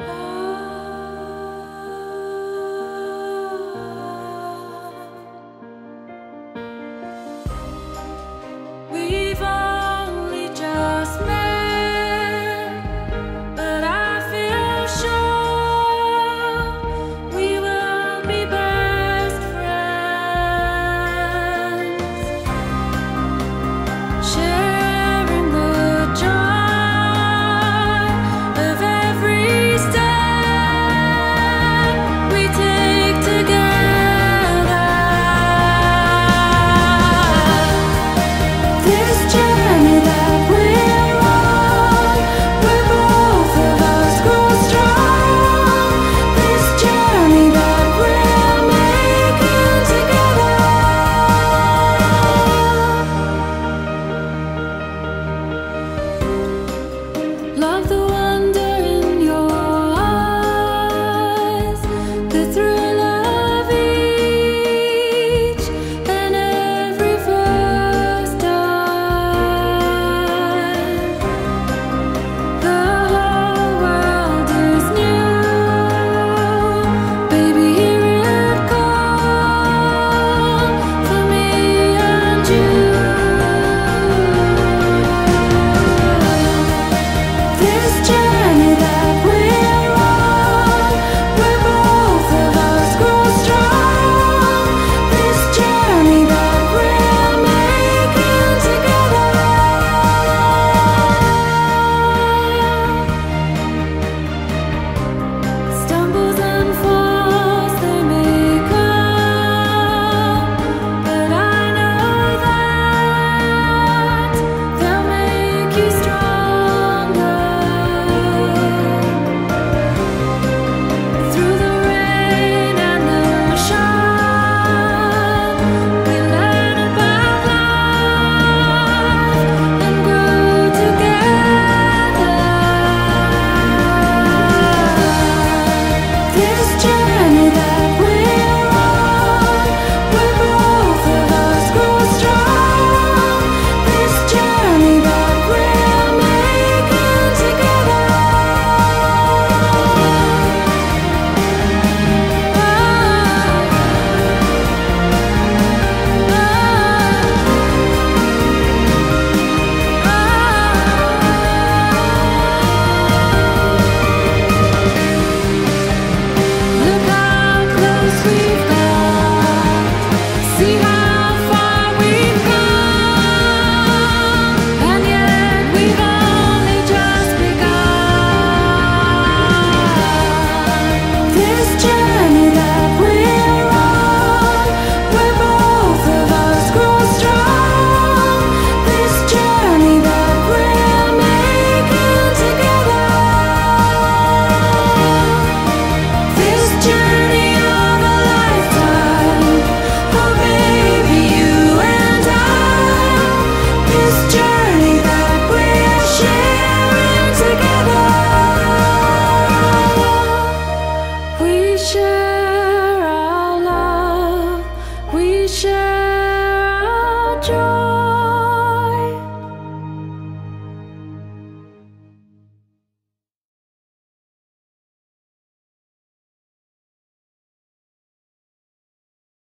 ah share our joy.